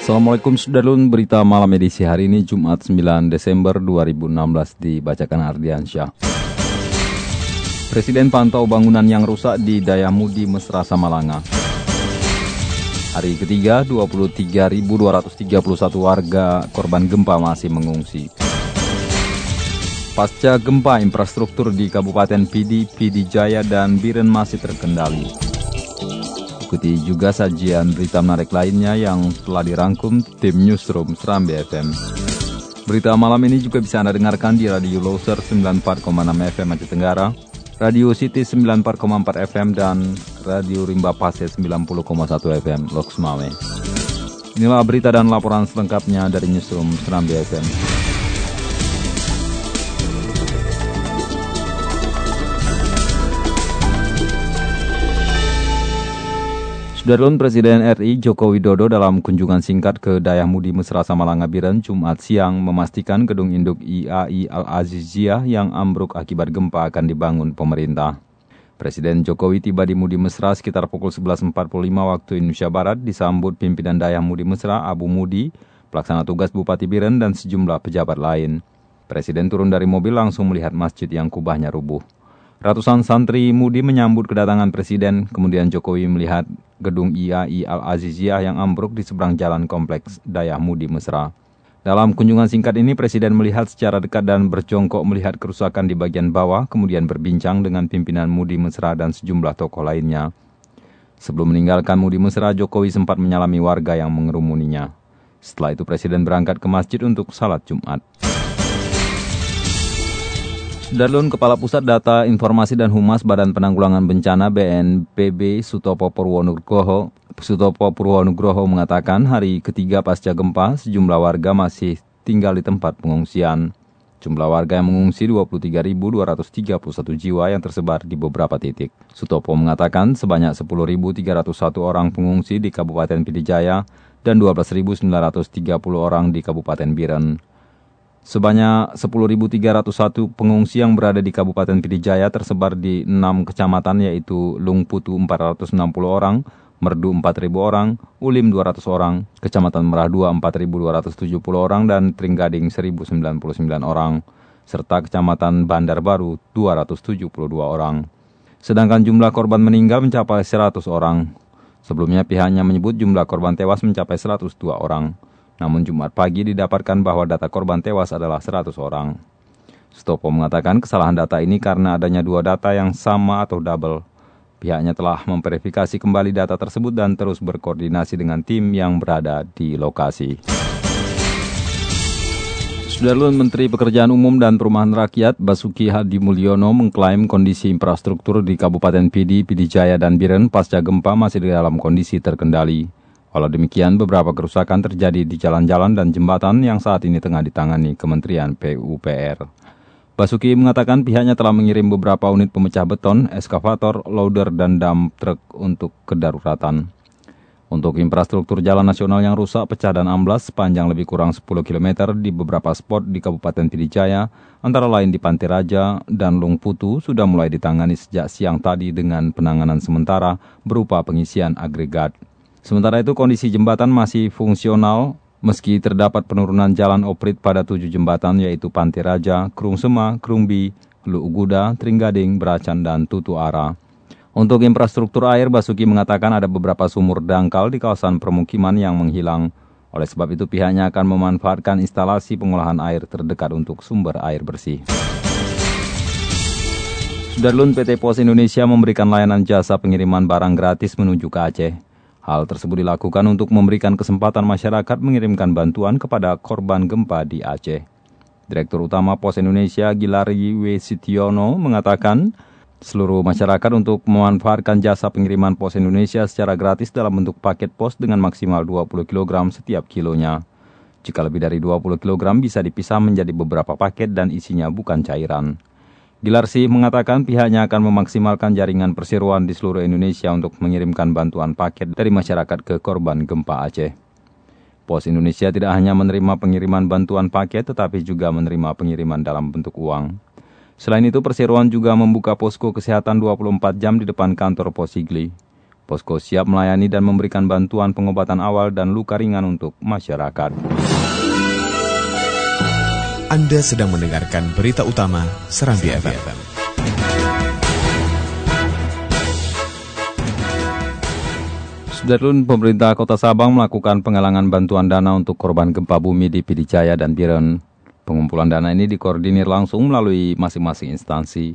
Assalamualaikum Sudarlun, berita malam edisi hari ini Jumat 9 Desember 2016 dibacakan Ardiansyah. Presiden pantau bangunan yang rusak di Dayamudi Mesra Samalanga. Hari ketiga, 23.231 warga korban gempa masih mengungsi. Pasca gempa, infrastruktur di Kabupaten Pidi, Pidi Jaya, dan Biren masih terkendali. Ikuti juga sajian berita menarik lainnya yang telah dirangkum tim Newsroom Serambi FM. Berita malam ini juga bisa Anda dengarkan di Radio Loser 94,6 FM Aceh Tenggara, Radio City 94,4 FM, dan Radio Rimba Pase 90,1 FM Loks Mame. Inilah berita dan laporan selengkapnya dari Newsroom Serambi FM. Sudarlun Presiden RI Joko Widodo dalam kunjungan singkat ke Dayahmudi Mesra Samalanga Biren Jumat siang memastikan gedung induk IAI Al-Aziziyah yang ambruk akibat gempa akan dibangun pemerintah. Presiden Jokowi tiba di Mudi Mesra sekitar pukul 11.45 waktu Indonesia Barat disambut pimpinan Dayahmudi Mesra Abu Mudi, pelaksana tugas Bupati Biren dan sejumlah pejabat lain. Presiden turun dari mobil langsung melihat masjid yang kubahnya rubuh. Ratusan santri Mudi menyambut kedatangan Presiden, kemudian Jokowi melihat gedung IAI Al-Aziziyah yang ambruk di seberang jalan kompleks Dayah Mudi Mesra. Dalam kunjungan singkat ini, Presiden melihat secara dekat dan berjongkok melihat kerusakan di bagian bawah, kemudian berbincang dengan pimpinan Mudi Mesra dan sejumlah tokoh lainnya. Sebelum meninggalkan Mudi Mesra, Jokowi sempat menyalami warga yang mengerumuninya. Setelah itu Presiden berangkat ke masjid untuk salat Jumat. Darlun Kepala Pusat Data Informasi dan Humas Badan Penanggulangan Bencana BNPB Sutopo Purwonugroho Sutopo Purwonugroho mengatakan hari ketiga pasca gempa sejumlah warga masih tinggal di tempat pengungsian. Jumlah warga yang mengungsi 23.231 jiwa yang tersebar di beberapa titik. Sutopo mengatakan sebanyak 10.301 orang pengungsi di Kabupaten Pidijaya dan 12.930 orang di Kabupaten Biren. Sebanyak 10.301 pengungsi yang berada di Kabupaten Pidijaya tersebar di 6 kecamatan yaitu Lungputu 460 orang, Merdu 4.000 orang, Ulim 200 orang, Kecamatan Merah 2 4.270 orang, dan Tringgading 1.099 orang, serta Kecamatan Bandar Baru 272 orang. Sedangkan jumlah korban meninggal mencapai 100 orang. Sebelumnya pihaknya menyebut jumlah korban tewas mencapai 102 orang. Namun Jumat pagi didapatkan bahwa data korban tewas adalah 100 orang. Stopo mengatakan kesalahan data ini karena adanya dua data yang sama atau double. Pihaknya telah memverifikasi kembali data tersebut dan terus berkoordinasi dengan tim yang berada di lokasi. Sudarlun Menteri Pekerjaan Umum dan Perumahan Rakyat Basuki Hadi Mulyono mengklaim kondisi infrastruktur di Kabupaten Pidi, Pidijaya, dan Biren pasca gempa masih dalam kondisi terkendali. Walau demikian, beberapa kerusakan terjadi di jalan-jalan dan jembatan yang saat ini tengah ditangani Kementerian PUPR. Basuki mengatakan pihaknya telah mengirim beberapa unit pemecah beton, eskavator, loader, dan dump truck untuk kedaruratan. Untuk infrastruktur jalan nasional yang rusak, pecah dan amblas sepanjang lebih kurang 10 km di beberapa spot di Kabupaten Pidijaya, antara lain di Pantai Raja dan Lungputu, sudah mulai ditangani sejak siang tadi dengan penanganan sementara berupa pengisian agregat. Sementara itu kondisi jembatan masih fungsional meski terdapat penurunan jalan oprit pada tujuh jembatan yaitu Pantai Raja, Krung Sema, Krungbi, Luuguda, Tringgading, Beracan, dan Tutu Ara. Untuk infrastruktur air, Basuki mengatakan ada beberapa sumur dangkal di kawasan permukiman yang menghilang. Oleh sebab itu pihaknya akan memanfaatkan instalasi pengolahan air terdekat untuk sumber air bersih. Sudarlun PT Pos Indonesia memberikan layanan jasa pengiriman barang gratis menuju ke Aceh. Hal tersebut dilakukan untuk memberikan kesempatan masyarakat mengirimkan bantuan kepada korban gempa di Aceh. Direktur Utama Pos Indonesia Gilari W. Sitiono mengatakan, seluruh masyarakat untuk memanfaatkan jasa pengiriman pos Indonesia secara gratis dalam bentuk paket pos dengan maksimal 20 kg setiap kilonya. Jika lebih dari 20 kg bisa dipisah menjadi beberapa paket dan isinya bukan cairan. Gilarsi mengatakan pihaknya akan memaksimalkan jaringan perseroan di seluruh Indonesia untuk mengirimkan bantuan paket dari masyarakat ke korban gempa Aceh. Pos Indonesia tidak hanya menerima pengiriman bantuan paket tetapi juga menerima pengiriman dalam bentuk uang. Selain itu, perseroan juga membuka posko kesehatan 24 jam di depan kantor Posigli. Posko siap melayani dan memberikan bantuan pengobatan awal dan luka ringan untuk masyarakat. Anda sedang mendengarkan berita utama Serambi FM. Sudarlun, pemerintah kota Sabang melakukan penggalangan bantuan dana untuk korban gempa bumi di Pidijaya dan Biren. Pengumpulan dana ini dikoordinir langsung melalui masing-masing instansi.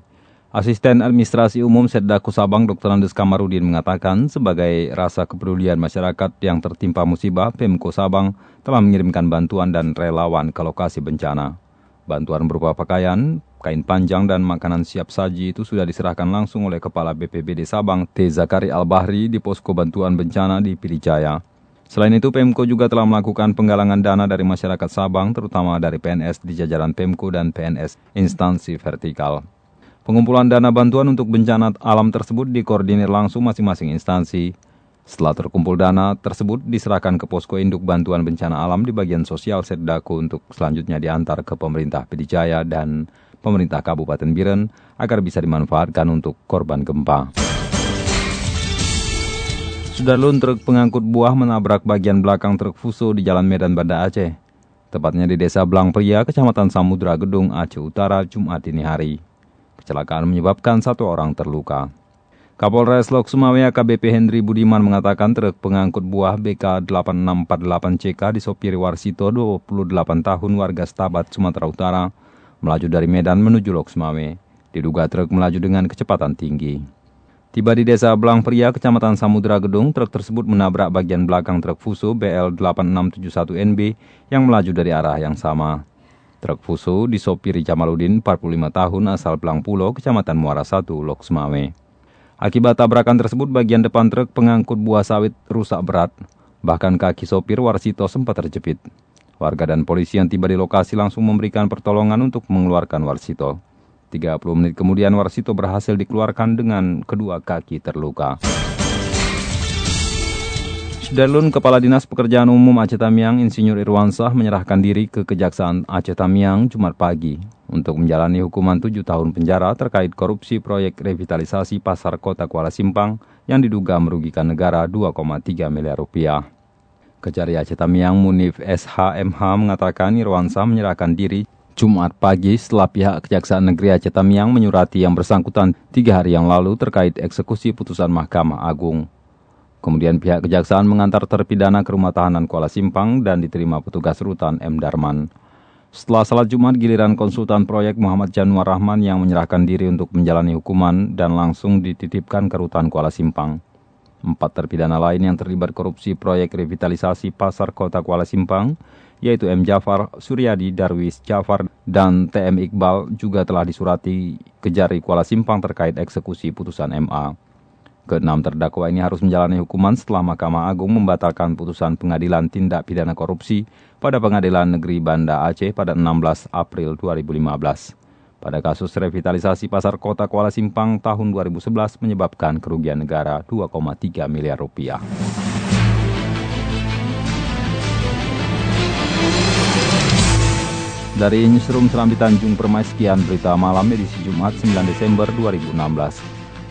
Asisten Administrasi Umum Setdaku Sabang Dr. Andes Kamarudin mengatakan sebagai rasa kepedulian masyarakat yang tertimpa musibah, Pemko Sabang telah mengirimkan bantuan dan relawan ke lokasi bencana. Bantuan berupa pakaian, kain panjang dan makanan siap saji itu sudah diserahkan langsung oleh Kepala BPBD Sabang, T. Zakari Al-Bahri di posko bantuan bencana di Pilijaya. Selain itu, Pemko juga telah melakukan penggalangan dana dari masyarakat Sabang, terutama dari PNS di jajaran Pemko dan PNS instansi vertikal. Pengumpulan dana bantuan untuk bencana alam tersebut dikoordinir langsung masing-masing instansi. Setelah terkumpul dana tersebut diserahkan ke posko induk bantuan bencana alam di bagian sosial Setdaku untuk selanjutnya diantar ke pemerintah Pidijaya dan pemerintah Kabupaten Biren agar bisa dimanfaatkan untuk korban gempa. Sudarlun truk pengangkut buah menabrak bagian belakang truk Fuso di Jalan Medan Banda Aceh. Tepatnya di Desa Blang Pria, Kecamatan Samudra Gedung, Aceh Utara, Jumat dini hari. Kecelakaan menyebabkan satu orang terluka. Kapolres Lok Sumawe KBP Hendri Budiman mengatakan truk pengangkut buah BK 8648CK disopiri Warsito 28 tahun warga Stabat, Sumatera Utara, melaju dari Medan menuju Lok Sumawe. Diduga truk melaju dengan kecepatan tinggi. Tiba di desa Belang Pria, kecamatan Samudra Gedung, truk tersebut menabrak bagian belakang truk Fuso BL8671NB yang melaju dari arah yang sama. Truk Fuso disopiri Jamaludin, 45 tahun, asal Belang Pulau, kecamatan Muara 1, Lok Sumawe. Akibat tabrakan tersebut, bagian depan truk pengangkut buah sawit rusak berat. Bahkan kaki sopir Warsito sempat terjepit. Warga dan polisi yang tiba di lokasi langsung memberikan pertolongan untuk mengeluarkan Warsito. 30 menit kemudian Warsito berhasil dikeluarkan dengan kedua kaki terluka. Sudarlun, Kepala Dinas Pekerjaan Umum Aceh Tamiang, Insinyur Irwansah menyerahkan diri ke Kejaksaan Aceh Tamiang Jumat pagi untuk menjalani hukuman 7 tahun penjara terkait korupsi proyek revitalisasi pasar kota Kuala Simpang yang diduga merugikan negara 2,3 miliar rupiah. Kejari Aceh Tamiang Munif SHMH mengatakan Irwansah menyerahkan diri Jumat pagi setelah pihak Kejaksaan Negeri Aceh Tamiang menyurati yang bersangkutan tiga hari yang lalu terkait eksekusi putusan Mahkamah Agung. Kemudian pihak Kejaksaan mengantar terpidana ke rumah tahanan Kuala Simpang dan diterima petugas rutan M. Darman. Setelah salat Jumat, giliran konsultan proyek Muhammad Januar Rahman yang menyerahkan diri untuk menjalani hukuman dan langsung dititipkan ke rutan Kuala Simpang. Empat terpidana lain yang terlibat korupsi proyek revitalisasi pasar kota Kuala Simpang yaitu M. Jafar, Suryadi, Darwis, Jafar, dan TM Iqbal juga telah disurati Kejari Kuala Simpang terkait eksekusi putusan MA. Keenam terdakwa ini harus menjalani hukuman setelah Mahkamah Agung membatalkan putusan pengadilan tindak pidana korupsi pada Pengadilan Negeri Banda Aceh pada 16 April 2015. Pada kasus revitalisasi pasar kota Kuala Simpang tahun 2011 menyebabkan kerugian negara 2,3 miliar rupiah. Dari Newsroom Serambi Tanjung Permai, sekian berita malam edisi Jumat 9 Desember 2016.